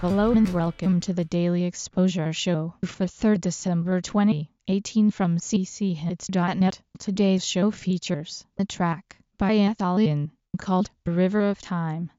Hello and welcome to the Daily Exposure Show for 3rd December 2018 from cchits.net. Today's show features a track by Athalion called River of Time.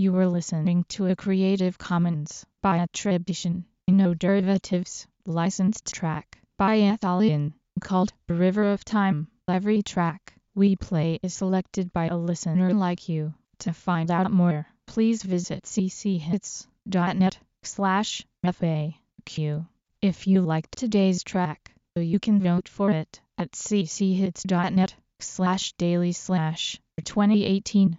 You were listening to a Creative Commons by attribution, no derivatives, licensed track by Athalion called River of Time. Every track we play is selected by a listener like you. To find out more, please visit cchits.net slash FAQ. If you liked today's track, you can vote for it at cchits.net slash daily slash 2018